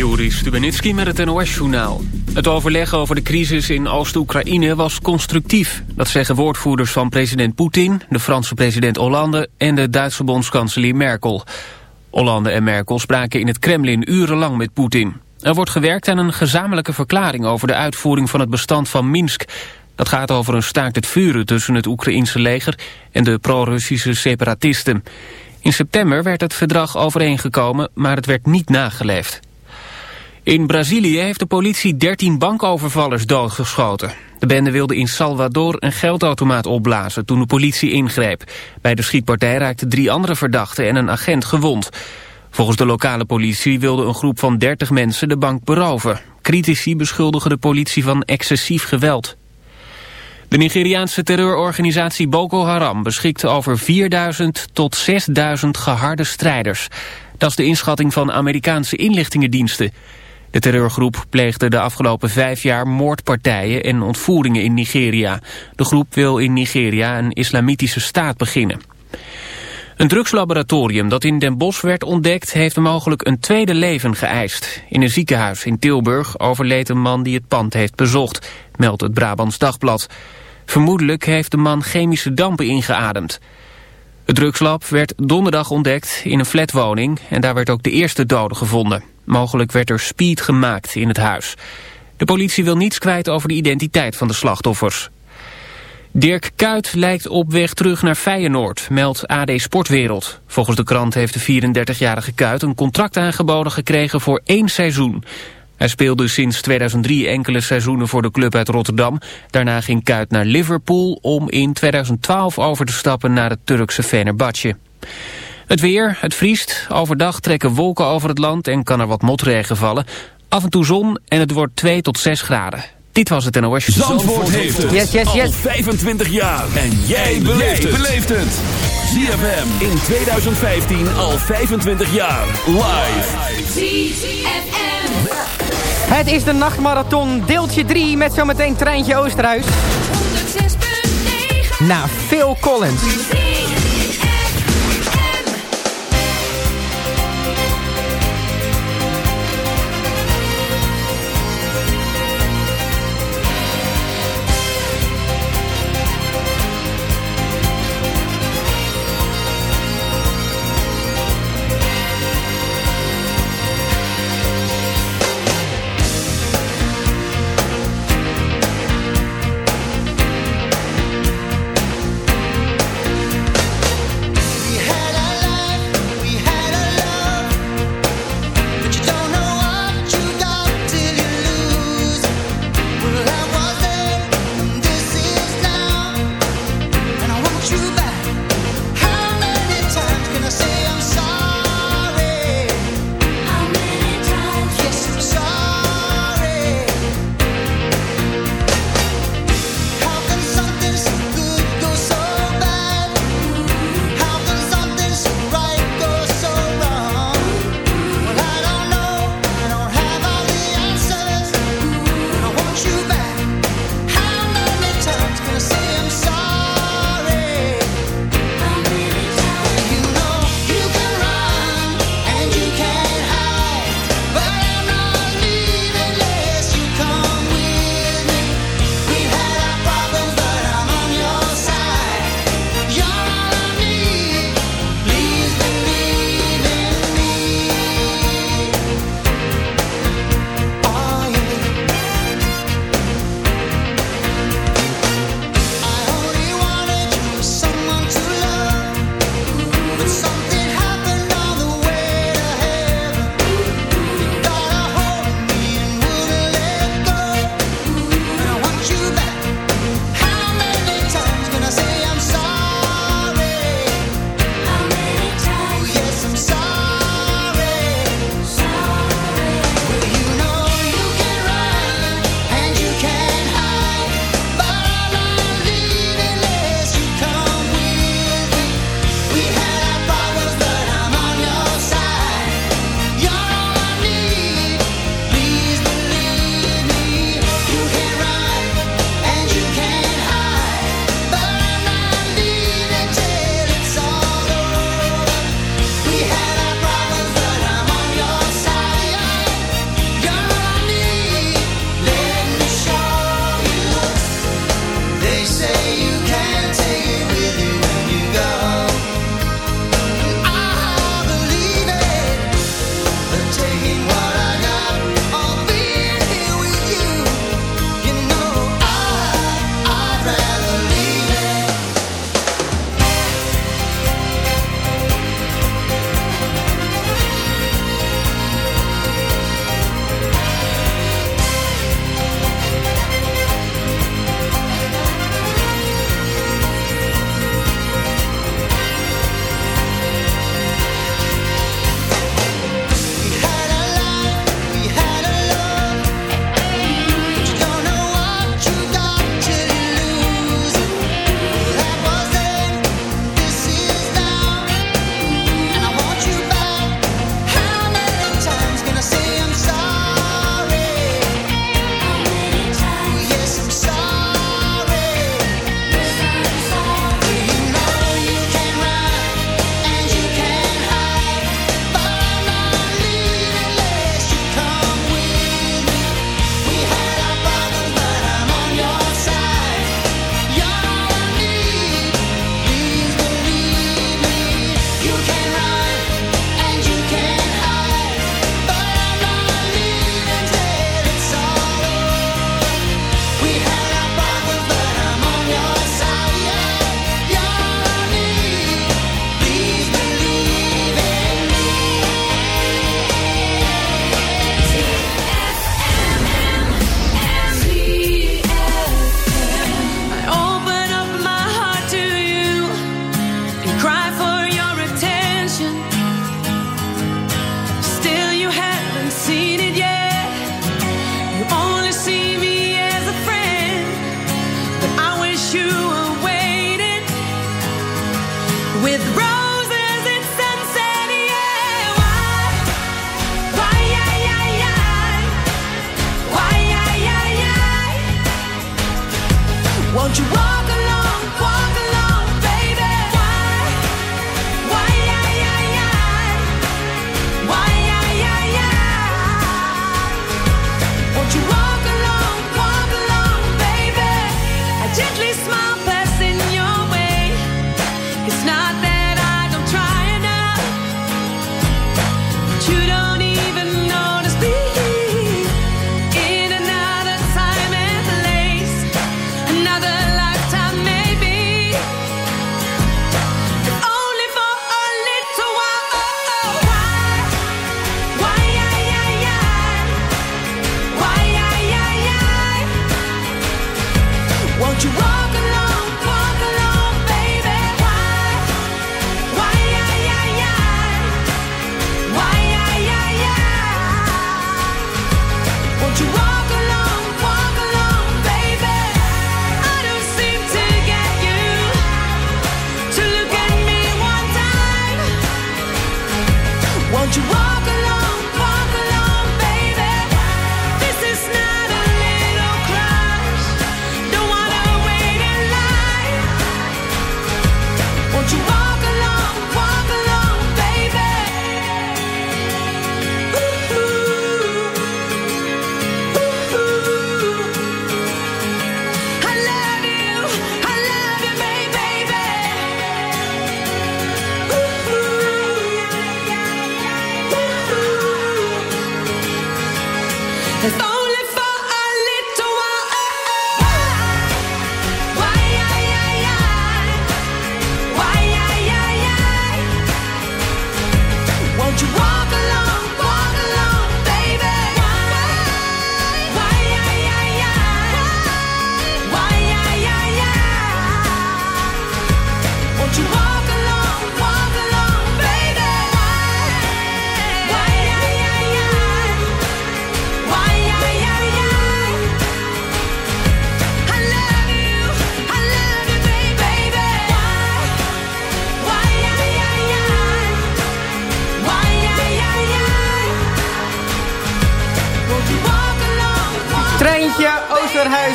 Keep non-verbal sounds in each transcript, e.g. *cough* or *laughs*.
Joris Stubenitski met het NOS-journaal. Het overleg over de crisis in Oost-Oekraïne was constructief. Dat zeggen woordvoerders van president Poetin, de Franse president Hollande... en de Duitse bondskanselier Merkel. Hollande en Merkel spraken in het Kremlin urenlang met Poetin. Er wordt gewerkt aan een gezamenlijke verklaring over de uitvoering van het bestand van Minsk. Dat gaat over een staakt het vuren tussen het Oekraïense leger en de pro-Russische separatisten. In september werd het verdrag overeengekomen, maar het werd niet nageleefd. In Brazilië heeft de politie 13 bankovervallers doodgeschoten. De bende wilde in Salvador een geldautomaat opblazen toen de politie ingreep. Bij de schietpartij raakten drie andere verdachten en een agent gewond. Volgens de lokale politie wilde een groep van 30 mensen de bank beroven. Critici beschuldigen de politie van excessief geweld. De Nigeriaanse terreurorganisatie Boko Haram beschikt over 4000 tot 6000 geharde strijders. Dat is de inschatting van Amerikaanse inlichtingendiensten. De terreurgroep pleegde de afgelopen vijf jaar moordpartijen en ontvoeringen in Nigeria. De groep wil in Nigeria een islamitische staat beginnen. Een drugslaboratorium dat in Den Bosch werd ontdekt... heeft mogelijk een tweede leven geëist. In een ziekenhuis in Tilburg overleed een man die het pand heeft bezocht... meldt het Brabants Dagblad. Vermoedelijk heeft de man chemische dampen ingeademd. Het drugslab werd donderdag ontdekt in een flatwoning... en daar werd ook de eerste dode gevonden. Mogelijk werd er speed gemaakt in het huis. De politie wil niets kwijt over de identiteit van de slachtoffers. Dirk Kuyt lijkt op weg terug naar Feyenoord, meldt AD Sportwereld. Volgens de krant heeft de 34-jarige Kuyt een contract aangeboden gekregen voor één seizoen. Hij speelde sinds 2003 enkele seizoenen voor de club uit Rotterdam. Daarna ging Kuyt naar Liverpool om in 2012 over te stappen naar het Turkse Fenerbahce. Het weer, het vriest. Overdag trekken wolken over het land en kan er wat motregen vallen. Af en toe zon en het wordt 2 tot 6 graden. Dit was het NOS. Zandvoort, Zandvoort heeft het yes, yes, yes. al 25 jaar. En jij beleeft het. ZFM in 2015 al 25 jaar. Live. ZFM. Het is de nachtmarathon deeltje 3 met zometeen Treintje Oosterhuis. 106.9 Na Phil Collins.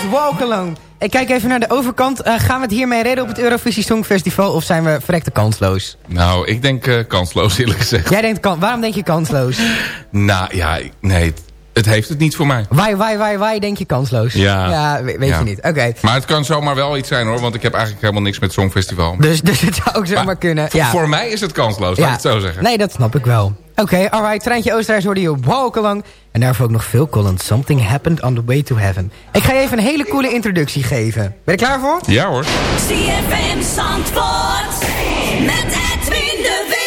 Walk Alone. Ik kijk even naar de overkant. Uh, gaan we het hiermee redden op het Eurovisie Songfestival... of zijn we verrekte kansloos? Nou, ik denk uh, kansloos eerlijk gezegd. Jij denkt, waarom denk je kansloos? *laughs* nou ja, nee, het heeft het niet voor mij. Why, why, why, why denk je kansloos? Ja. Ja, weet je niet. Oké. Maar het kan zomaar wel iets zijn hoor, want ik heb eigenlijk helemaal niks met Songfestival. Dus, dus het zou ook zomaar kunnen. Ja. Voor mij is het kansloos, laat ik het zo zeggen. Nee, dat snap ik wel. Oké, okay, alright. Treintje Oosterhuis hoorde je Walk Along. En daarvoor ook nog veel Collins. Something happened on the way to heaven. Ik ga je even een hele coole introductie geven. Ben je klaar voor? Ja hoor. CFM Zandvoort. Met Edwin de Wit.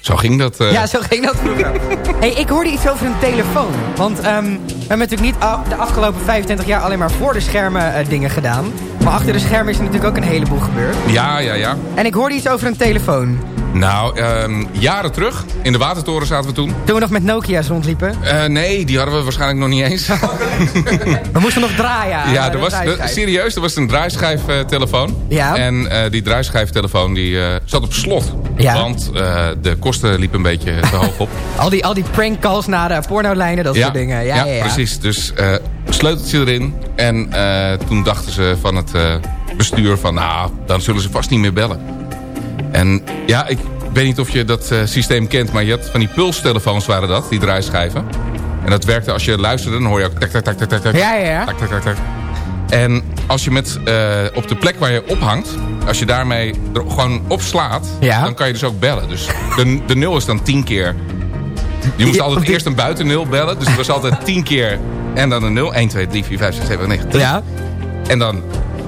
Zo ging dat. Uh... Ja, zo ging dat vroeger. *laughs* hey, ik hoorde iets over een telefoon. Want um, we hebben natuurlijk niet de afgelopen 25 jaar alleen maar voor de schermen uh, dingen gedaan. Maar achter de schermen is er natuurlijk ook een heleboel gebeurd. Ja, ja, ja. En ik hoorde iets over een telefoon. Nou, um, jaren terug. In de Watertoren zaten we toen. Toen we nog met Nokia's rondliepen? Uh, nee, die hadden we waarschijnlijk nog niet eens. *laughs* we moesten nog draaien. Ja, er was, de, serieus, er was een draaischijftelefoon. Ja. En uh, die draaischijftelefoon die, uh, zat op slot. Ja. Want de kosten liepen een beetje te hoog op. *laughs* al, die, al die prankcalls naar de pornolijnen, dat ja. soort dingen. Ja, ja, ja, ja. precies. Dus sleuteltje erin. En toen dachten ze van het bestuur van... nou, dan zullen ze vast niet meer bellen. En ja, ik weet niet of je dat uh, systeem kent... maar je had van die pulstelefoons waren dat, die draaischijven. En dat werkte als je luisterde, dan hoor je ook... Tak, tak, tak, tak, tak, tak, ja, ja. Tak, tak, tak, tak. En als je met, uh, op de plek waar je ophangt... als je daarmee er gewoon op slaat... Ja. dan kan je dus ook bellen. Dus de, de nul is dan tien keer... Je moest altijd eerst een buitennul bellen. Dus het was altijd tien keer en dan een 0. 1, 2, 3, 4, 5, 6, 7, 8, 9, 10. Ja. En dan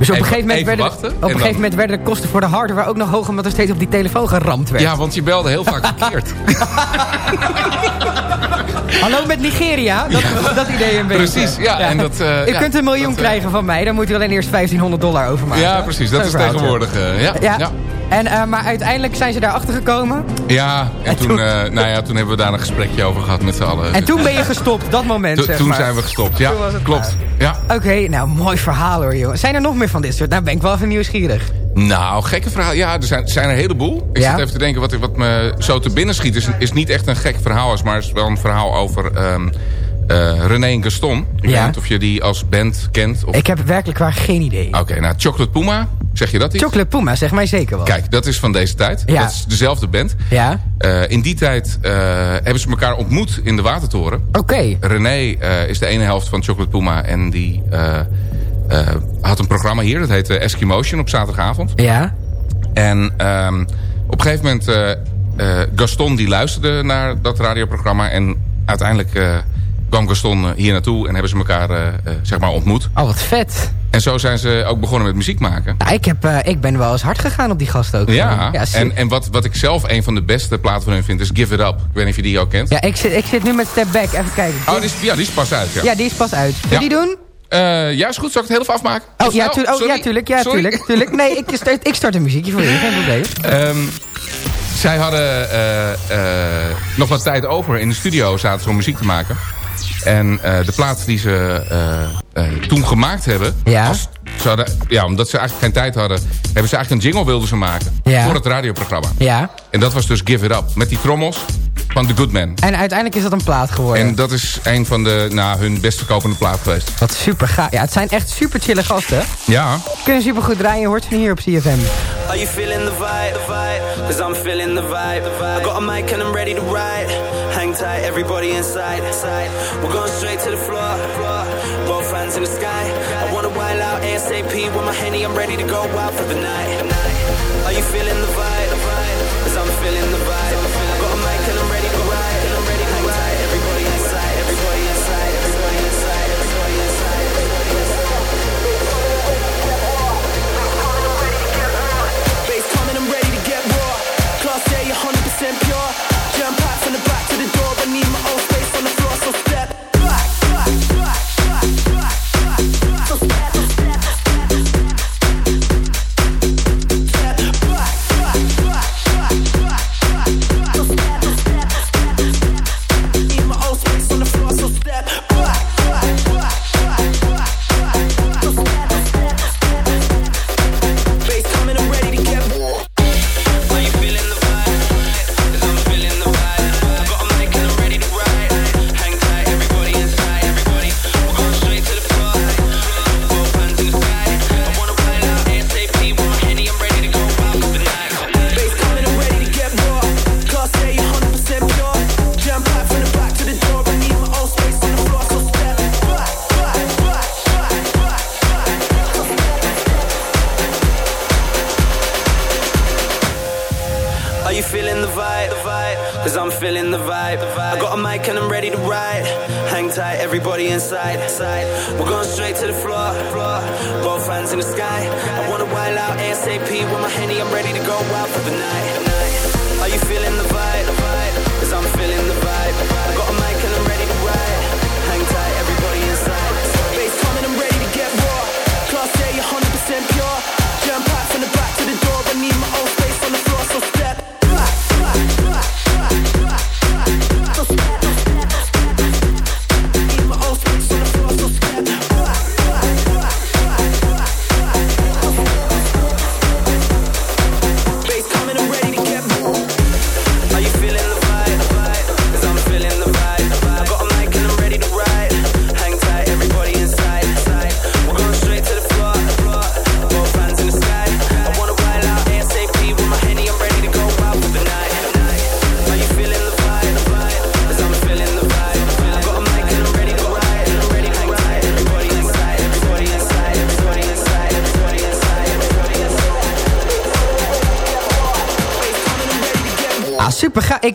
dus op een even, gegeven moment, werden, wachten, op een gegeven moment werden de kosten voor de hardware ook nog hoog... omdat er steeds op die telefoon geramd werd. Ja, want je belde heel vaak verkeerd. *laughs* Hallo met Nigeria, dat, ja. dat idee een beetje. Precies, ja. ja. En dat, uh, u ja, kunt een miljoen dat, krijgen van mij, dan moet u alleen eerst 1500 dollar overmaken. Ja, precies, dat is tegenwoordig. Uh, ja, ja. En, uh, maar uiteindelijk zijn ze daar achter gekomen. Ja, en, en toen, toen nou ja, toen hebben we daar een gesprekje over gehad met z'n allen. En toen ben je gestopt, dat moment to, zeg Toen maar. zijn we gestopt, ja, klopt. Ja. Oké, okay, nou mooi verhaal hoor jongen. Zijn er nog meer van dit soort? Nou ben ik wel even nieuwsgierig. Nou, gekke verhaal. Ja, er zijn, zijn er een heleboel. Ik ja? zit even te denken, wat, wat me zo te binnen schiet... is, is niet echt een gek verhaal, maar is wel een verhaal over... Um, uh, René en Gaston. Ik ja. weet niet of je die als band kent. Of... Ik heb werkelijk waar geen idee. Oké, okay, nou Chocolate Puma, zeg je dat iets? Chocolate Puma, zeg mij zeker wel. Kijk, dat is van deze tijd. Ja. Dat is dezelfde band. Ja. Uh, in die tijd uh, hebben ze elkaar ontmoet in de Watertoren. Oké. Okay. René is de ene helft van Chocolate Puma en die had een programma hier. Dat heette Eskimotion op zaterdagavond. Ja. En um, op een gegeven moment... Uh, Gaston die luisterde naar dat radioprogramma. En uiteindelijk kwam Gaston hier naartoe. En hebben ze elkaar uh, zeg maar ontmoet. Oh, wat vet. En zo zijn ze ook begonnen met muziek maken. Nou, ik, heb, ik ben wel eens hard gegaan op die gast ook. Ja, ja en, en wat, wat ik zelf een van de beste platen van hun vind is Give It Up. Ik weet niet of je die ook kent. Ja, ik zit, ik zit nu met Step Back. Even kijken. Oh, die is, ja, die is pas uit. Ja, ja die is pas uit. Wil ja. die doen? Uh, ja, is goed. Zal ik het heel even afmaken? Oh, ja, tu oh ja, tuurlijk. Ja, tuurlijk, tuurlijk. Nee, ik start, ik start een muziekje voor je. Geen probleem. Um, zij hadden uh, uh, nog wat tijd over in de studio. Zaten ze om muziek te maken. En de plaat die ze toen gemaakt hebben... Ja. Als, ze hadden, ja, omdat ze eigenlijk geen tijd hadden... hebben ze eigenlijk een jingle wilden ze maken. Ja. Voor het radioprogramma. Ja. En dat was dus Give It Up. Met die trommels van The Good Man. En uiteindelijk is dat een plaat geworden. En dat is een van de, nou, hun best verkopende plaat geweest. Wat super gaaf. Ja, het zijn echt super chille gasten. Ja. Kunnen super goed draaien. Je hoort ze hier op CFM. Are you feeling the vibe? The vibe? Cause I'm feeling the vibe. the vibe. I got a mic and I'm ready to ride. Hang tight, everybody inside. inside. We're going straight to the floor. floor. Both hands in the sky. I wanna wild out ASAP with my henny. I'm ready to go out for the night. Are you feeling the vibe? The vibe? Cause I'm feeling the vibe.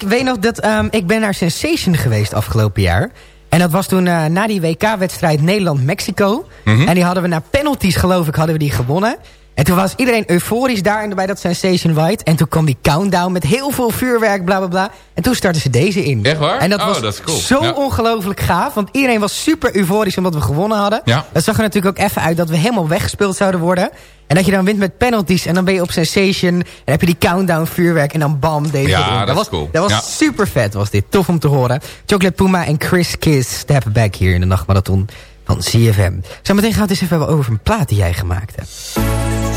Weet nog dat ehm, ik ben naar Sensation geweest afgelopen jaar. En dat was toen eh, na die WK-wedstrijd Nederland-Mexico. En die hadden we na penalties, geloof ik, hadden we die gewonnen. En toen was iedereen euforisch daar en bij dat Sensation White. En toen kwam die countdown met heel veel vuurwerk, bla bla bla. En toen startten ze deze in. Echt waar? En dat Oh, was dat cool. zo Ja. ongelooflijk gaaf. Want iedereen was super euforisch omdat we gewonnen hadden. Ja. Dat zag er natuurlijk ook even uit dat we helemaal weggespeeld zouden worden. En dat je dan wint met penalties. En dan ben je op Sensation. En heb je die countdown vuurwerk. En dan bam, deze Ja, dat was, cool. Dat was Ja. super vet was dit. Tof om te horen. Chocolate Puma en Chris Kiss steppen back hier in de nachtmarathon van CFM. Zometeen gaan we het eens even over een plaat die jij gemaakt hebt.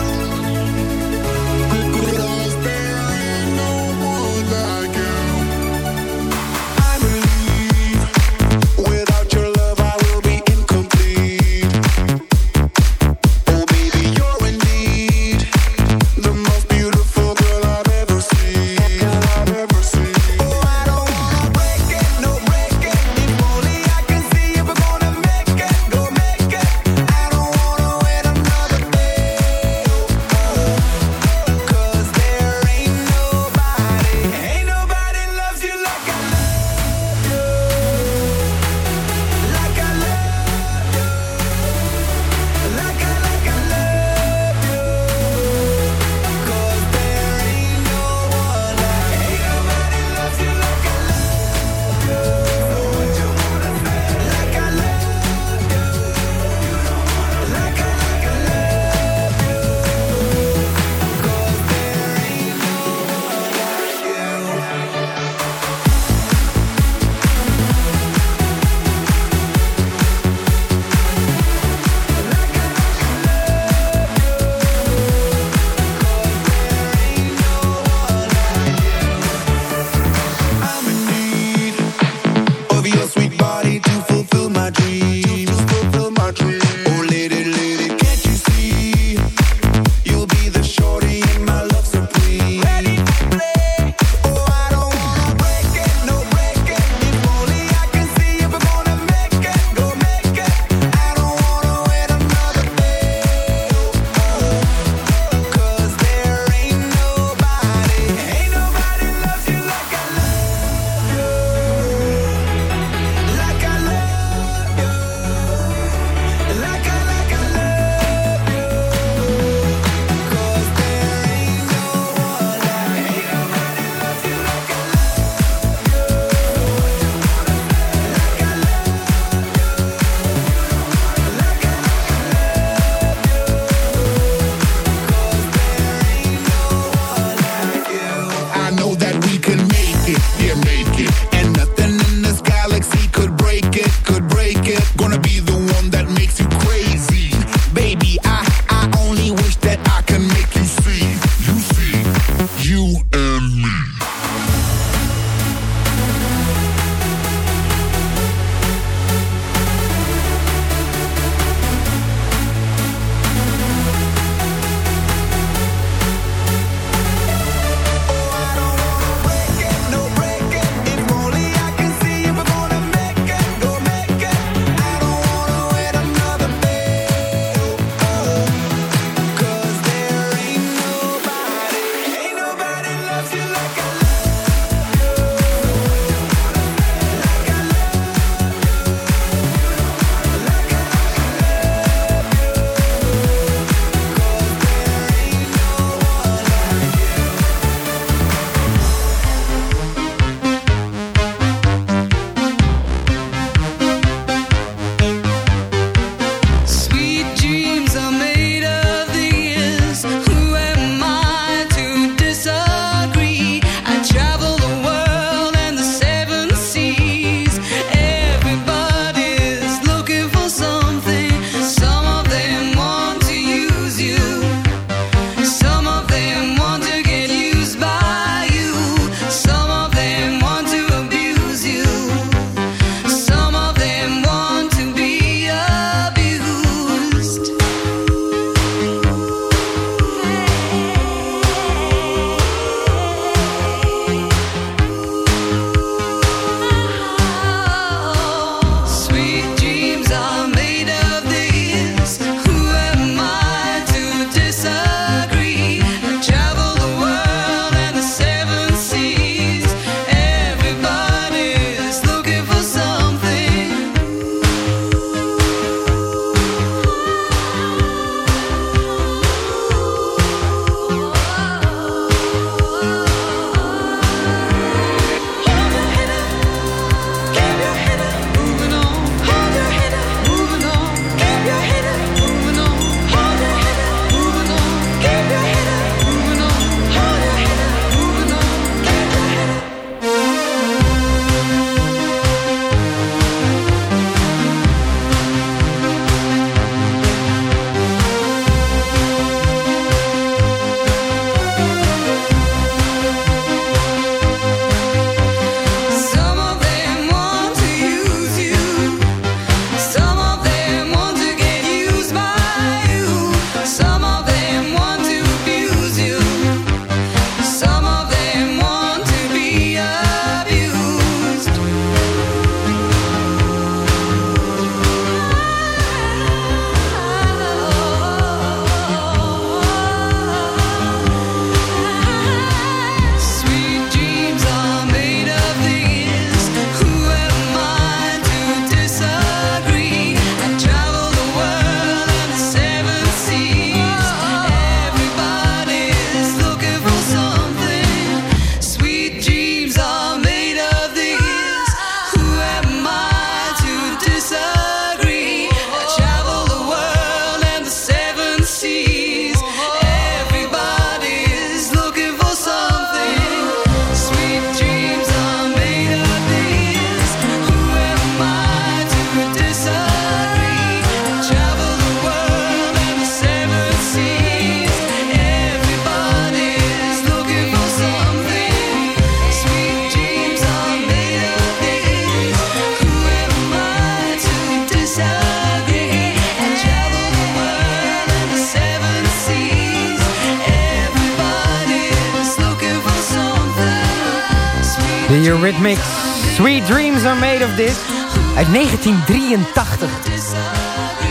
1983.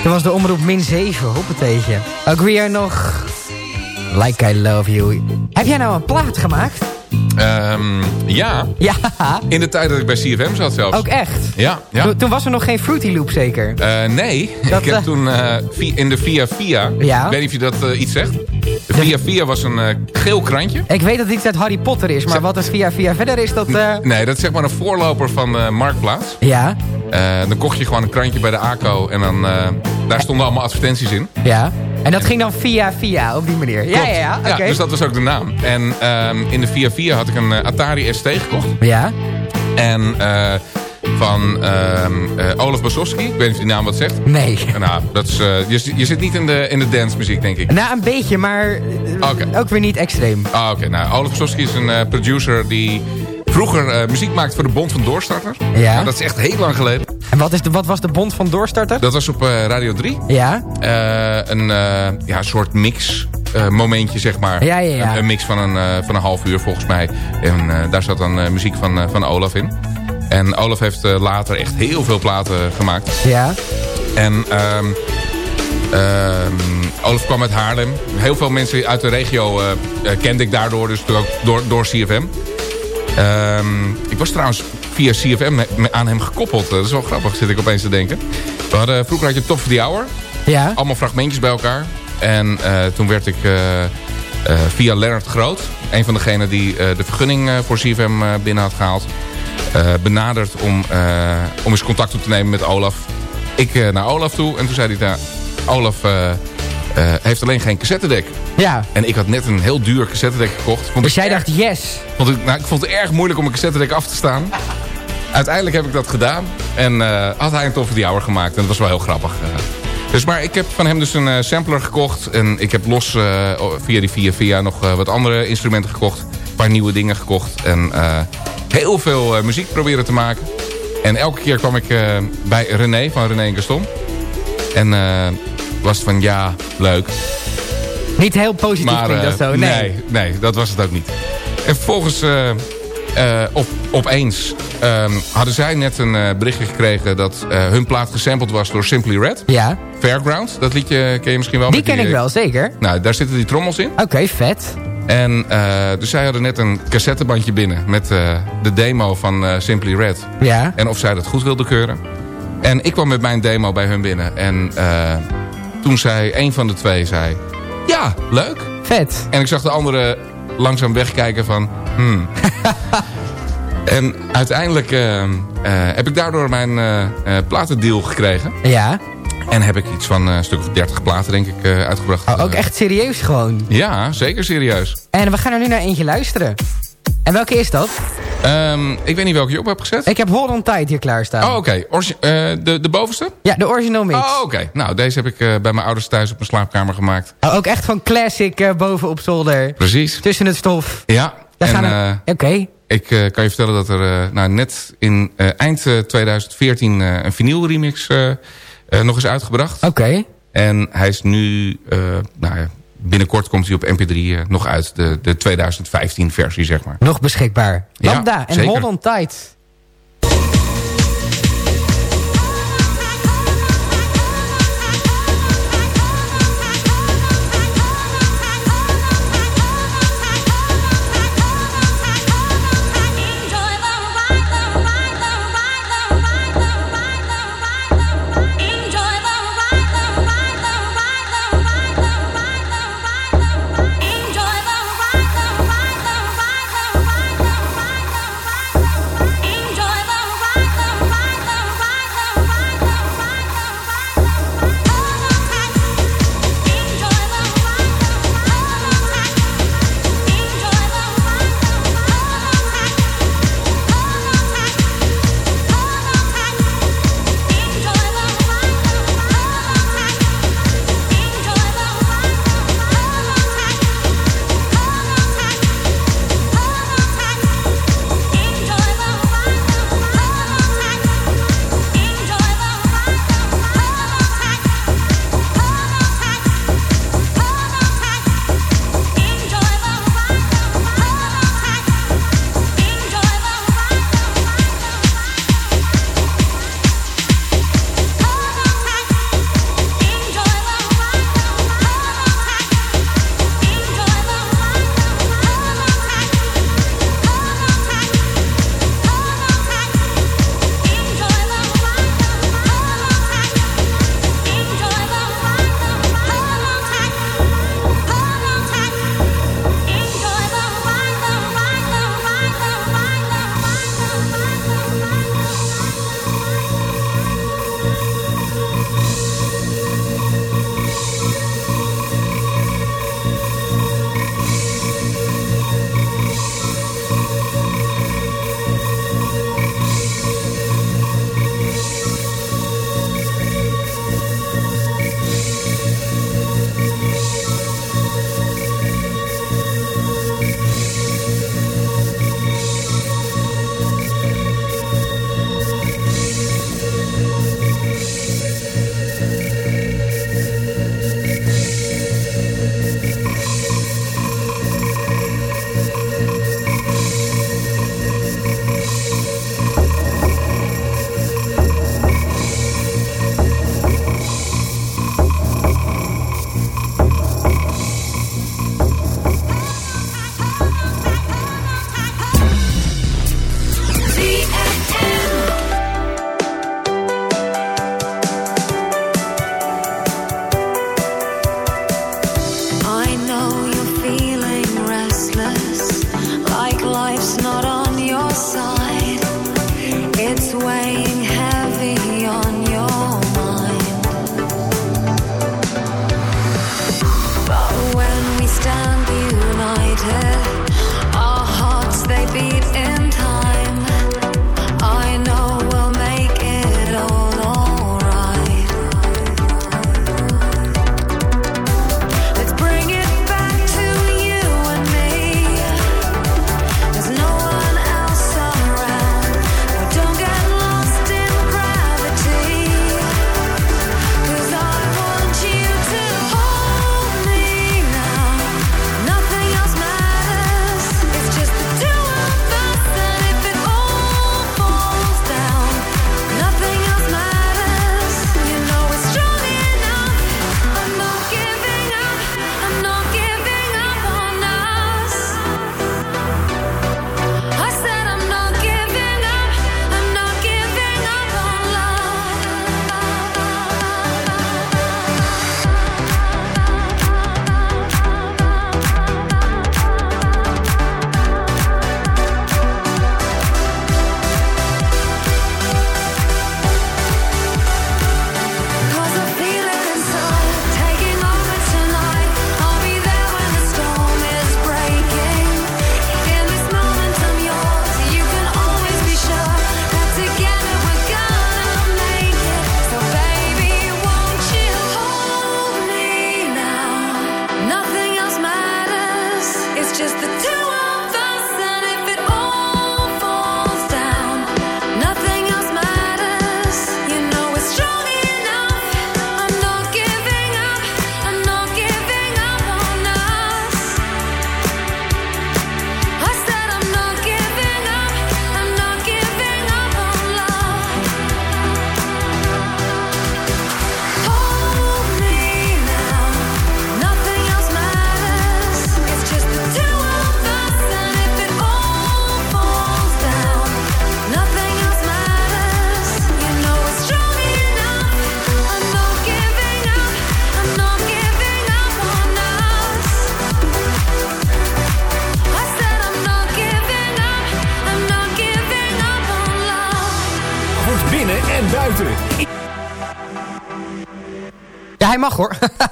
Toen was de omroep min 7, hoppateetje. Ook weer nog... Like I Love You. Heb jij nou een plaat gemaakt? Ehm, ja, Ja, in de tijd dat ik bij CFM zat zelfs. ook echt. Ja, ja. Toen, toen was er nog geen Fruity Loop zeker. Eh, nee, Dat, ik heb eh, toen eh, in de Via Via, Ja. ik weet niet of je dat iets zegt. De Via Via was een geel krantje. Ik weet dat het iets uit Harry Potter is, maar wat is via via verder is dat... Nee, dat is zeg maar een voorloper van Marktplaats. Ja, Eh, dan kocht je gewoon een krantje bij de ACO en dan, eh, daar stonden allemaal advertenties in. ja. En dat ging dan via via op die manier. Ja, ja, ja. Dus dat was ook de naam. En ehm, in de Via Via had ik een eh, Atari ST gekocht. Ja. En van ehm, eh, Olaf Basowski, ik weet niet of die naam wat zegt. Nee. Nou, dat is, je, je zit niet in de, in de dancemuziek, denk ik. Nou, een beetje, maar ook weer niet extreem. Ah, oké. Nou, Olaf Basowski is een producer die vroeger eh, muziek maakte voor de Bond van Doorstarters. Ja. Nou, dat is echt heel lang geleden. En wat, is de, wat was de bond van Doorstarter? Dat was op eh, Radio 3. Ja. Eh, een ja, soort mix momentje, zeg maar. Ja, ja, ja. Een, een mix van een, van een half uur, volgens mij. En daar zat dan muziek van, van Olaf in. En Olaf heeft later echt heel veel platen gemaakt. Ja. En ehm, ehm, Olaf kwam uit Haarlem. Heel veel mensen uit de regio kende ik daardoor, dus ook door, door CFM. Ehm, ik was trouwens via CFM aan hem gekoppeld. Eh, Dat is wel grappig, zit ik opeens te denken. We hadden, vroeger had je Top of the Hour. Ja. Allemaal fragmentjes bij elkaar. En eh, toen werd ik eh, eh, via Leonard Groot... een van degenen die eh, de vergunning eh, voor CFM eh, binnen had gehaald... eh, benaderd om, eh, om eens contact op te nemen met Olaf. Ik eh, naar Olaf toe en toen zei hij... Nou, Olaf eh, heeft alleen geen cassettedek. Ja. En ik had net een heel duur cassettedek gekocht. Vond Dus jij erg- dacht yes. Vond ik, nou, ik vond het erg moeilijk om een cassettedek af te staan. Uiteindelijk heb ik dat gedaan. En eh, had hij een toffe die hour gemaakt. En dat was wel heel grappig. eh. Dus, maar ik heb van hem dus een sampler gekocht. En ik heb los via die via via nog wat andere instrumenten gekocht. Een paar nieuwe dingen gekocht. En heel veel muziek proberen te maken. En elke keer kwam ik bij René van René en Gaston. En was het van ja, leuk. Niet heel positief Maar klinkt dat eh, zo. Nee. nee, nee, dat was het ook niet. En vervolgens, eh, eh, op, opeens, ehm, hadden zij net een berichtje gekregen... dat hun plaat gesampled was door Simply Red. Ja. Fairground, dat liedje ken je misschien wel. Die ken ik wel, zeker. Nou, daar zitten die trommels in. Oké, vet. En dus zij hadden net een cassettebandje binnen... met de demo van Simply Red. Ja. En of zij dat goed wilden keuren. En ik kwam met mijn demo bij hun binnen. En toen zei een van de twee, zei... Ja, leuk. Vet. En ik zag de andere langzaam wegkijken van... Hmm. *laughs* en uiteindelijk eh, eh, heb ik daardoor mijn eh, platendeal gekregen. Ja. En heb ik iets van een stuk of 30 platen denk ik uitgebracht. Oh, ook echt serieus gewoon. Ja, zeker serieus. En we gaan er nu naar eentje luisteren. En welke is dat? Ehm, ik weet niet welke je op hebt gezet. Ik heb Hold on Tight hier klaarstaan. Oh, oké. Eh, de, de bovenste? Ja, de original mix. Oh, oké. Nou, deze heb ik eh, bij mijn ouders thuis op mijn slaapkamer gemaakt. Oh, ook echt van classic eh, boven op zolder. Precies. Tussen het stof. Ja. Daar en, gaan we... Oké. Ik kan je vertellen dat er nou, net in eind eh, 2014 eh, een vinyl remix nog is uitgebracht. Oké. En hij is nu, nou ja, binnenkort komt hij op MP3 eh, nog uit. De, de 2015 versie, zeg maar. Nog beschikbaar. Ja, Lambda en zeker. Hold on Tight.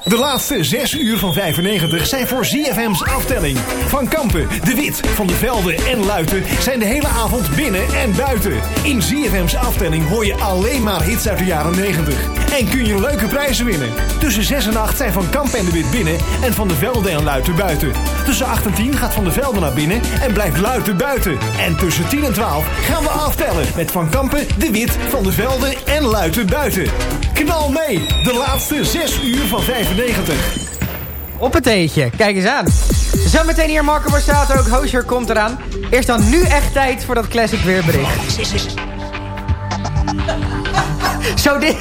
De laatste 6 uur van 95 zijn voor ZFM's aftelling. Van Kampen, De Wit, Van de Velde en Luiten zijn de hele avond binnen en buiten. In ZFM's aftelling hoor je alleen maar hits uit de jaren 90. En kun je leuke prijzen winnen. Tussen 6 en 8 zijn Van Kampen en De Wit binnen en Van de Velde en Luiten buiten. Tussen 8 en 10 gaat Van de Velde naar binnen en blijft Luiten buiten. En tussen 10 en 12 gaan we aftellen met Van Kampen, De Wit, Van de Velde en Luiten buiten. Knal mee, de laatste 6 uur van 95. Op het eetje. Kijk eens aan. Zometeen hier Marco Borsato, ook Hozier komt eraan. Eerst dan nu echt tijd voor dat classic weerbericht. *laughs* Zo dit...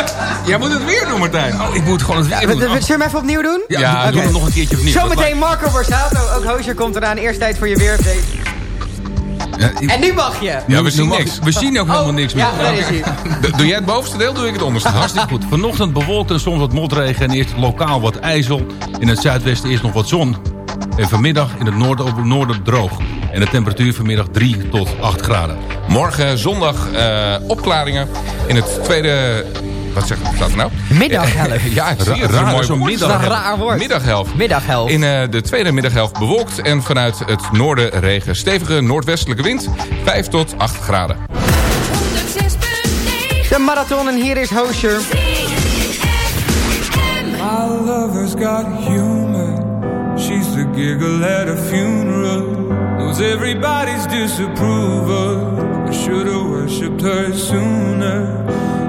*laughs* Jij moet het weer doen, Martijn. Oh, ik moet gewoon het weer doen. Zullen we hem even opnieuw doen? Ja, doe, doe oké. het nog een keertje opnieuw. Zometeen Marco Borsato, ook Hozier komt eraan. Eerst tijd voor je weerupdate. Ja, ik- En nu mag je. Ja, we zien niks. We zien ook helemaal niks meer. Ja, daar is hij. D- Doe jij het bovenste deel, doe ik het onderste. Hartstikke goed. Vanochtend bewolkt en soms wat motregen en eerst lokaal wat ijzel. In het zuidwesten eerst nog wat zon. En vanmiddag in het noorden op het noorden droog. En de temperatuur vanmiddag 3 tot 8 graden. Morgen zondag eh, opklaringen. In het tweede... Wat zeg, staat er nou? Middaghelft. *laughs* Ja, ik zie het. Raar, Mooi woord. middag- Dat is een raar woord. Middaghelft. Middaghelft. In eh, de tweede middaghelft bewolkt en vanuit het noorden regen. Stevige noordwestelijke wind, 5 tot 8 graden. 106.9 De marathon en hier is Hozier. My lover's got humor. She's the giggle at a funeral. Knows everybody's disapproval. I should have worshipped her sooner.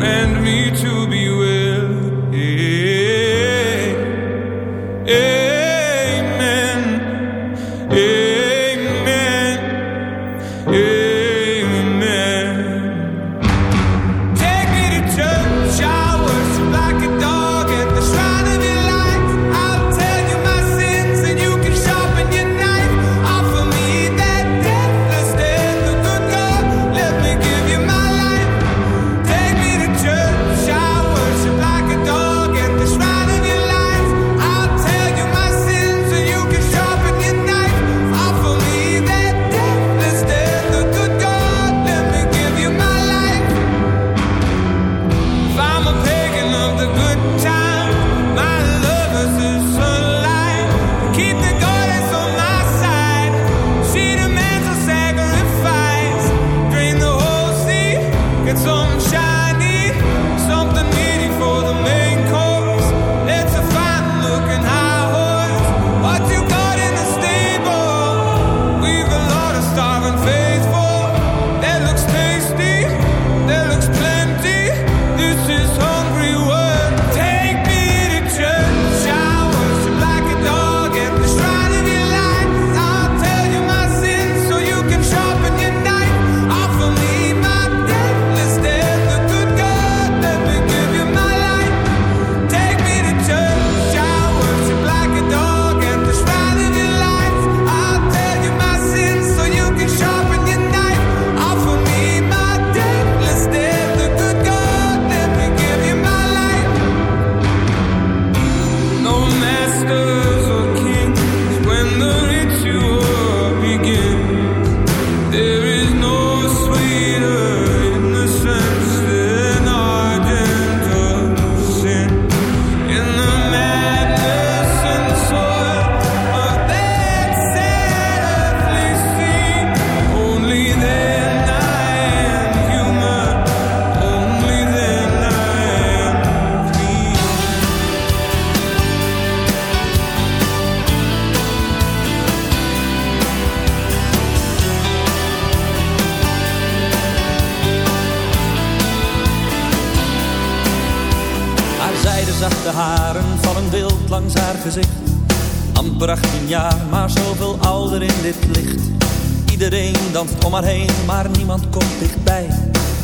Command me to be well. Amen. Langs haar gezicht. Amper 18 jaar, maar zoveel ouder in dit licht. Iedereen danst om haar heen, maar niemand komt dichtbij.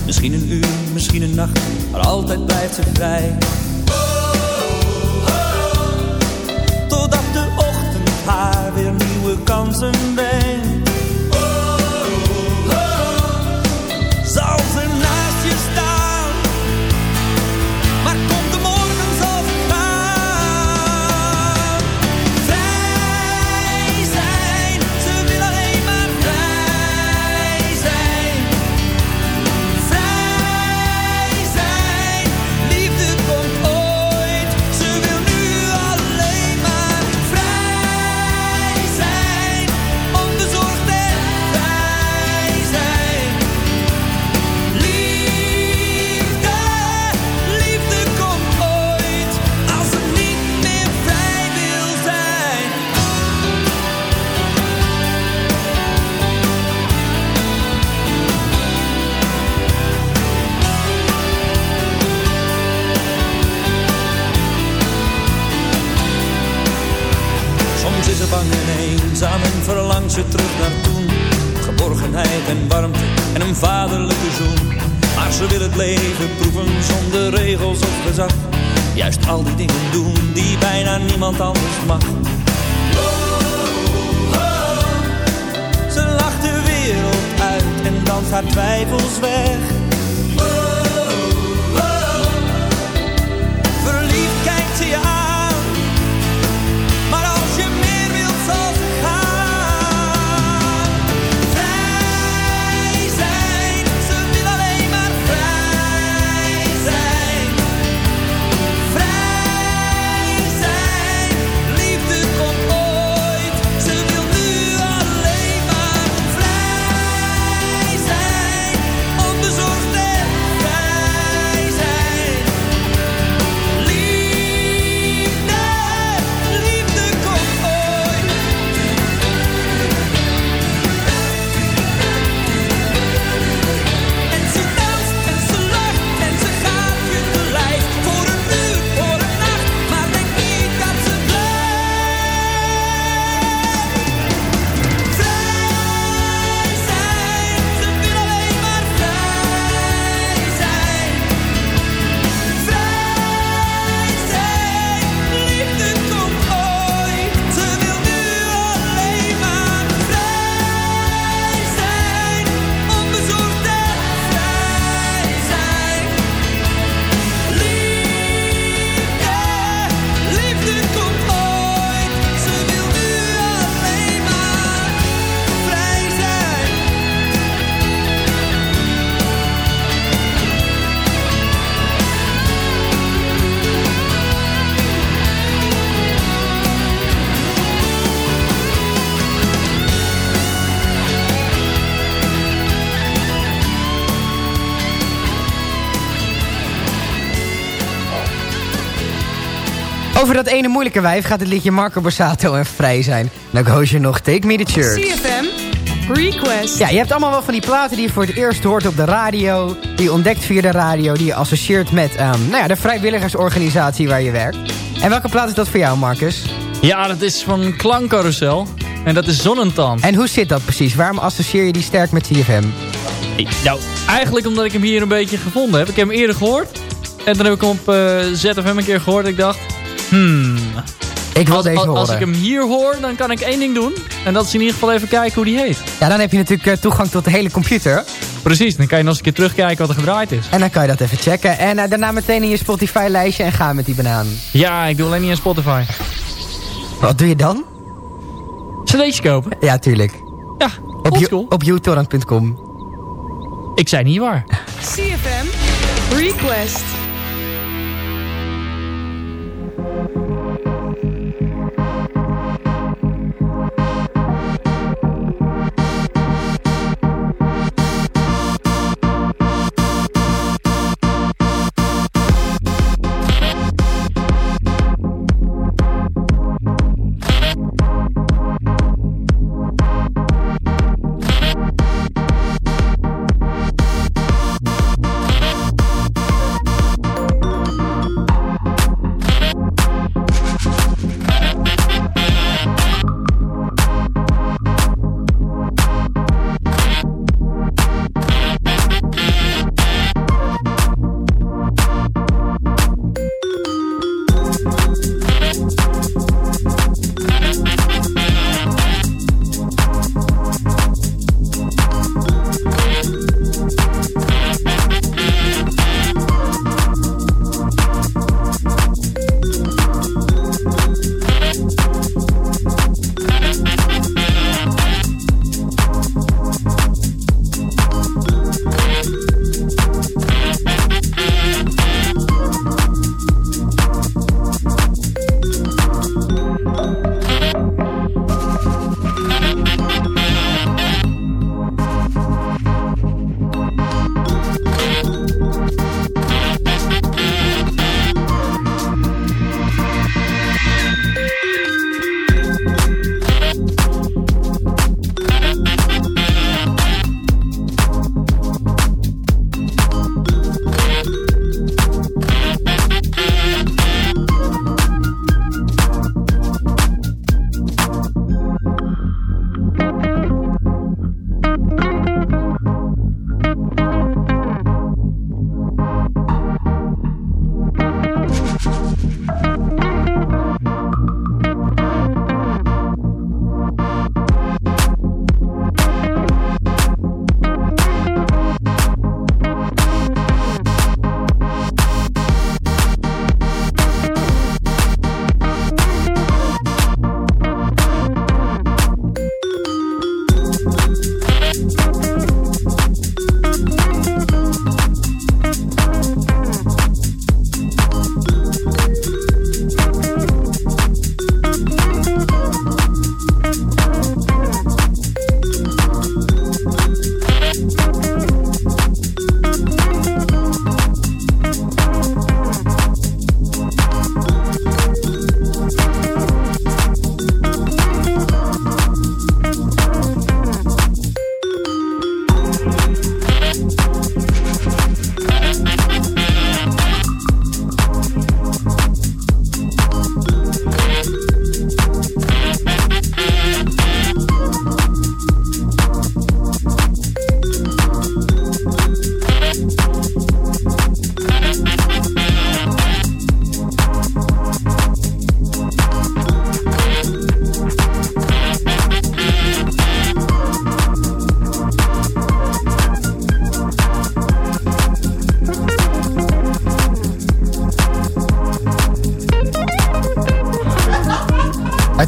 Misschien een uur, misschien een nacht, maar altijd blijft ze vrij. Totdat de ochtend haar weer nieuwe kansen brengt. Vaderlijke zoen. Maar ze wil het leven proeven zonder regels of gezag. Juist al die dingen doen die bijna niemand anders mag. Ze lacht de wereld uit en danst haar twijfels weg. Over dat ene moeilijke wijf gaat het liedje Marco Borsato en Vrij zijn. Dan koos je nog Take Me to Church. CFM Request. Ja, je hebt allemaal wel van die platen die je voor het eerst hoort op de radio. Die je ontdekt via de radio. Die je associeert met ehm, nou ja, de vrijwilligersorganisatie waar je werkt. En welke plaat is dat voor jou, Marcus? Ja, dat is van Klankcarousel. En dat is Zonnentand. En hoe zit dat precies? Waarom associeer je die sterk met CFM? Nou, eigenlijk omdat ik hem hier een beetje gevonden heb. Ik heb hem eerder gehoord. En dan heb ik hem op eh, ZFM een keer gehoord. En ik dacht, hmm... Ik wil als, deze als, als horen. ik hem hier hoor, dan kan ik één ding doen. En dat is in ieder geval even kijken hoe die heet. Ja, dan heb je natuurlijk eh, toegang tot de hele computer. Precies, dan kan je nog eens een keer terugkijken wat er gedraaid is. En dan kan je dat even checken. En eh, daarna meteen in je Spotify-lijstje en gaan met die banaan. Ja, ik doe alleen niet aan Spotify. Wat doe je dan? CD'tjes kopen? Ja, tuurlijk. Ja, Op, op utorrent.com. Ik zei niet waar. CFM Request.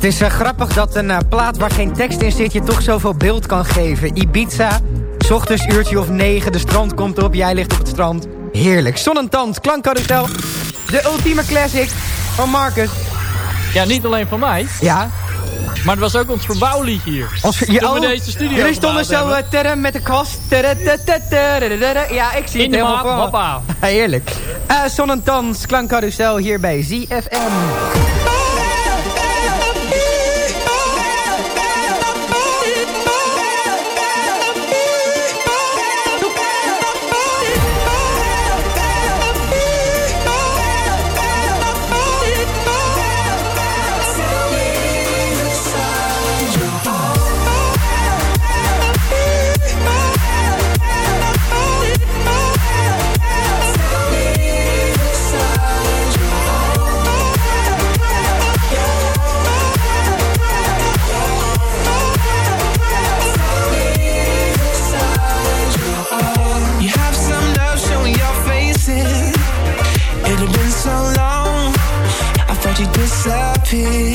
Is eh, grappig dat een eh, plaat waar geen tekst in zit... je toch zoveel beeld kan geven. Ibiza, 's ochtends uurtje of negen, de strand komt erop, jij ligt op het strand. Heerlijk. Zonnentand, klankcarousel. De ultieme classic van Marcus. Ja, niet alleen van mij. Ja. Maar het was ook ons verbouwliedje hier. Als, Toen we deze studio Jullie stonden zo terren met de terre. Ja, ik zie In het helemaal maat, *laughs* Heerlijk. Eh Zonnentans, klankcarousel hier bij ZFM. peace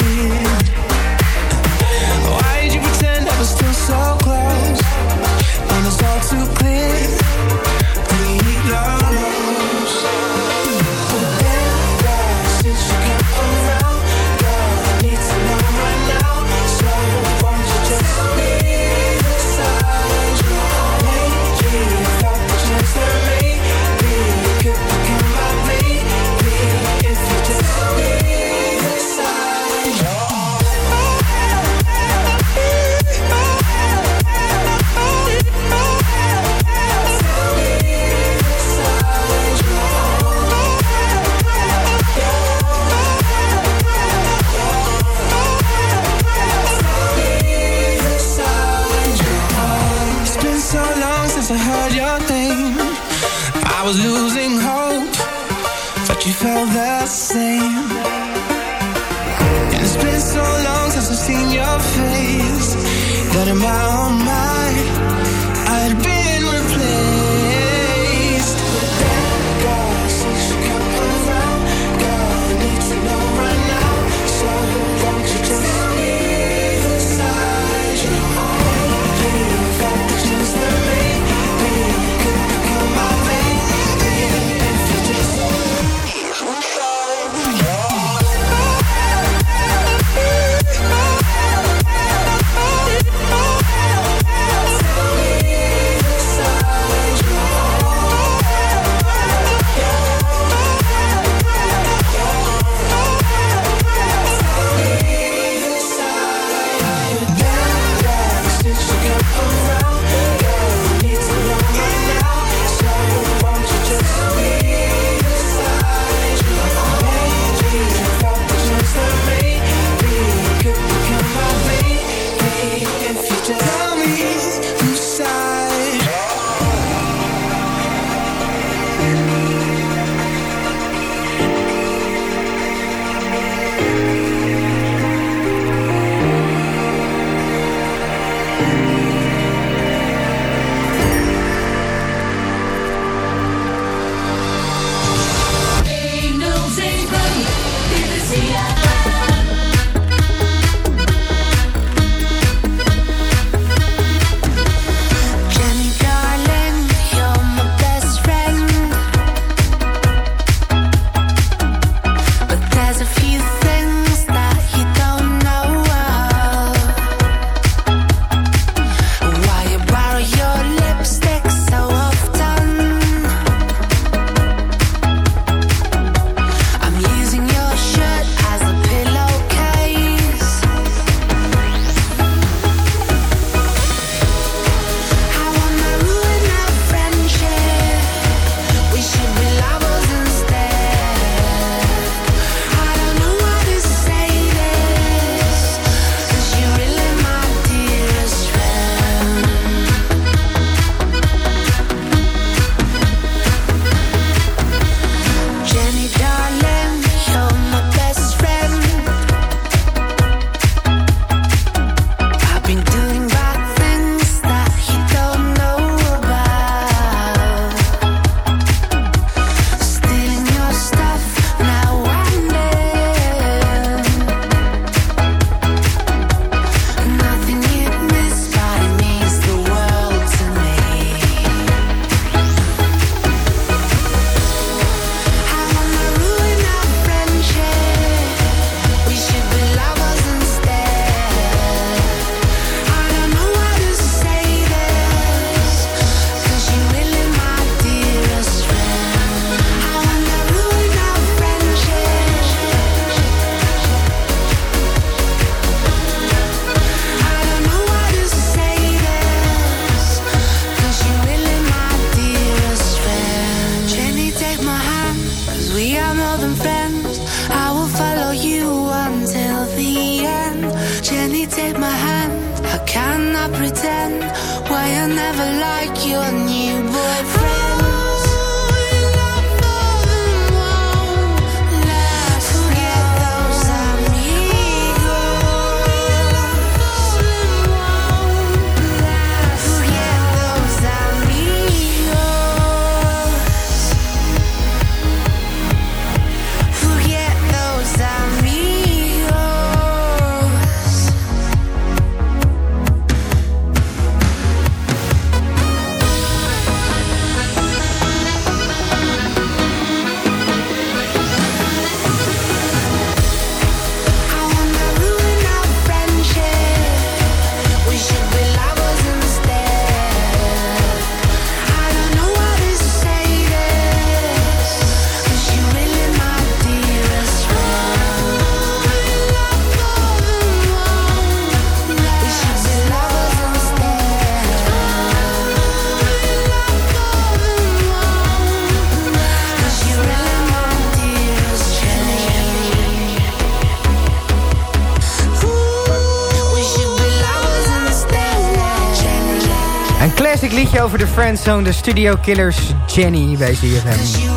Een liedje over de Friendzone, de Studio Killers Jenny bij ZFM.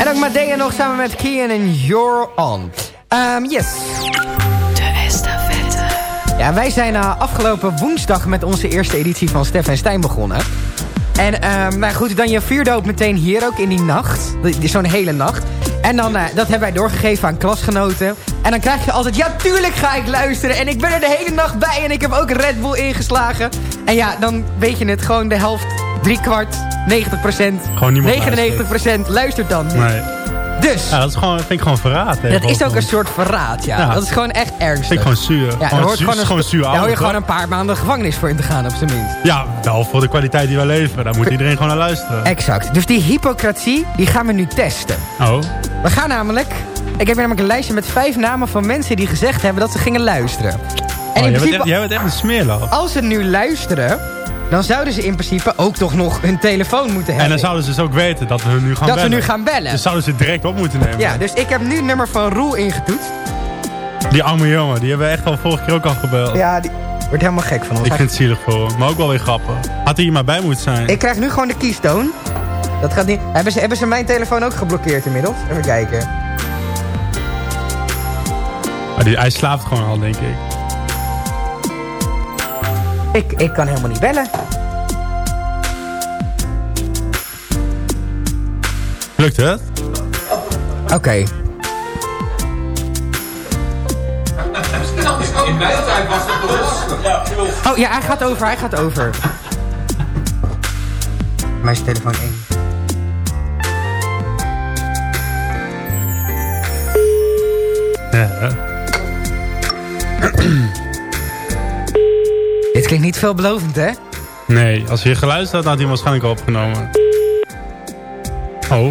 en ook Madea nog samen met Kian en You're On. Ehm, yes. Ja, wij zijn eh, afgelopen woensdag met onze eerste editie van Stef en Stijn begonnen. En ehm, nou goed, dan je vuurdoop meteen hier ook in die nacht. Zo'n hele nacht. En dan, eh, dat hebben wij doorgegeven aan klasgenoten. En dan krijg je altijd, ja tuurlijk ga ik luisteren. En ik ben er de hele nacht bij en ik heb ook Red Bull ingeslagen. En ja, dan weet je het, gewoon de helft, drie kwart, 90 procent. Gewoon niemand 99 procent luistert dan. niet. Nee. Dus. Ja, dat is gewoon, vind ik gewoon verraad. hè, Dat is ook een soort verraad, ja. Ja. Dat is gewoon echt ernstig. Vind ik gewoon zuur. Ja, daar hoort gewoon een, gewoon zuur daar hoor je gewoon een paar maanden gevangenis voor in te gaan, op zijn minst. Ja, wel voor de kwaliteit die wij leveren. Daar moet iedereen gewoon naar luisteren. Exact. Dus die hypocratie, die gaan we nu testen. Oh. We gaan namelijk... Ik heb hier namelijk een lijstje met vijf namen van mensen die gezegd hebben dat ze gingen luisteren. En Oh, in jij, bent principe, echt, jij bent echt een smeerlap. als ze nu luisteren... dan zouden ze in principe ook toch nog hun telefoon moeten hebben. En dan zouden ze dus ook weten dat we nu gaan Dat we bellen. nu gaan bellen. Dus zouden ze direct op moeten nemen. Ja, dus ik heb nu het nummer van Roel ingetoetst. Die arme jongen, die hebben we echt al vorige keer ook al gebeld. Ja, die wordt helemaal gek van ons. Ik vind het zielig voor hem, maar ook wel weer grappig. Had hij hier maar bij moeten zijn. Ik krijg nu gewoon de keystoon. Dat gaat niet... Hebben ze, hebben ze mijn telefoon ook geblokkeerd inmiddels? Even kijken. Maar die, hij slaapt gewoon al, denk ik. Ik, ik kan helemaal niet bellen. Lukt het? Oké. In mijn tijd was het Oh ja, hij gaat over, hij gaat over. Mijn is telefoon 1. Ja. Klinkt niet veelbelovend, hè? Nee, als je hier geluisterd had, had hij hem waarschijnlijk al opgenomen. Oh.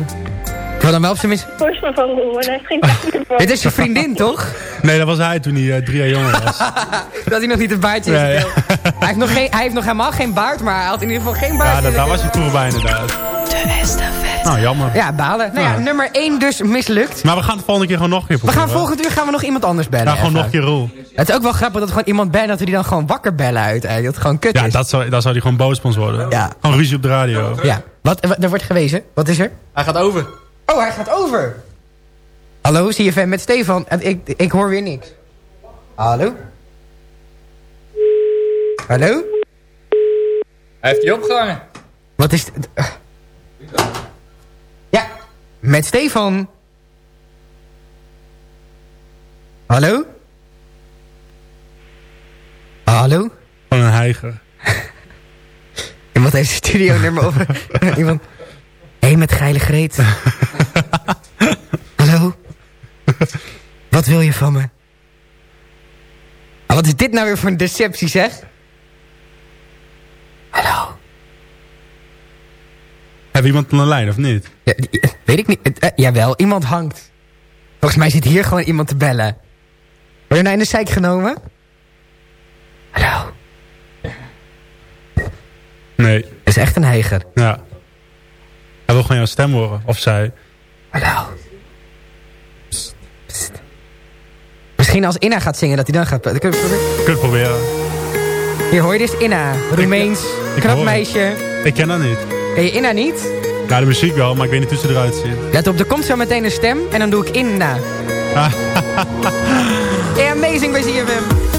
Ik wil dan wel op zijn minst... Post me van Roel, en hij heeft geen tijd meer voor. *laughs* Dit is je vriendin, *laughs* toch? Nee, dat was hij toen hij eh, drie jaar jonger was. *laughs* dat hij nog niet een baardje Ja, heeft. ja. Hij, heeft nog geen, hij heeft nog helemaal geen baard, maar hij had in ieder geval geen baard. Ja, dat, daar was hij vroeger bij inderdaad. De Nou, jammer. Ja, balen. Nou ja, Ja. nummer 1 dus mislukt. Maar we gaan het de volgende keer gewoon nog een keer We proberen. gaan volgend uur gaan we nog iemand anders bellen. Ja, gewoon even. nog een keer Roel. Het is ook wel grappig dat gewoon iemand bellen, dat we die dan gewoon wakker bellen uiteindelijk. Dat het gewoon kut Ja, is. dat zou, dan zou hij gewoon boos op ons worden. Ja. Gewoon ruzie op de radio. Ja. Wat, wat, er wordt gewezen. Wat is er? Hij gaat over. Oh, hij gaat over. Hallo, CFM met Stefan. En Ik, ik hoor weer niks. Hallo? Hallo? Hij heeft die opgehangen. Wat is het? Met Stefan. Hallo? Hallo? Van een heiger. *laughs* Iemand heeft het studio nummer over. *laughs* Iemand. Hé, hey, met geile Greet. Hallo? Wat wil je van me? Ah, wat is dit nou weer voor een deceptie, zeg? Hallo? We iemand de lijn of niet? Ja, eh, weet ik niet. Eh, jawel, iemand hangt. Volgens mij zit hier gewoon iemand te bellen. Word je nou in de zeik genomen? Hallo? Nee. Dat is echt een heiger. Ja. Hij wil gewoon jouw stem horen. Of zij. Hallo. Misschien als Inna gaat zingen dat hij dan gaat... Kun je het proberen? Kun je proberen. Hier hoor je dus Inna. Roemeens. ik Knap hoor meisje. Ik ken dat niet. Ken je Inna niet? Ja, de muziek wel, maar ik weet niet hoe ze eruit ziet. Let op, er komt zo meteen een stem en dan doe ik Inna. Ja, amazing bij ZFM.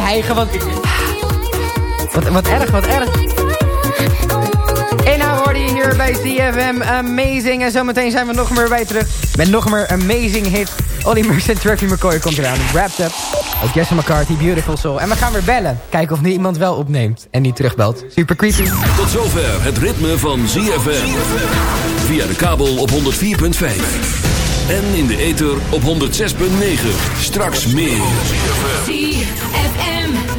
Hijgen? Wat, wat, erg, wat erg. En nou hoorde je hier bij CFM Amazing. En zometeen zijn we nog meer bij terug. Met nog meer amazing hits. Olly Murs en Traffy McCoy komt eraan. Wrapped up. Ook Jesse McCarthy, Beautiful Soul. En we gaan weer bellen. Kijken of nu iemand wel opneemt. En niet terugbelt. Super creepy. Tot zover het ritme van ZFM. Via de kabel op 104.5. En in de ether op 106.9. Straks meer.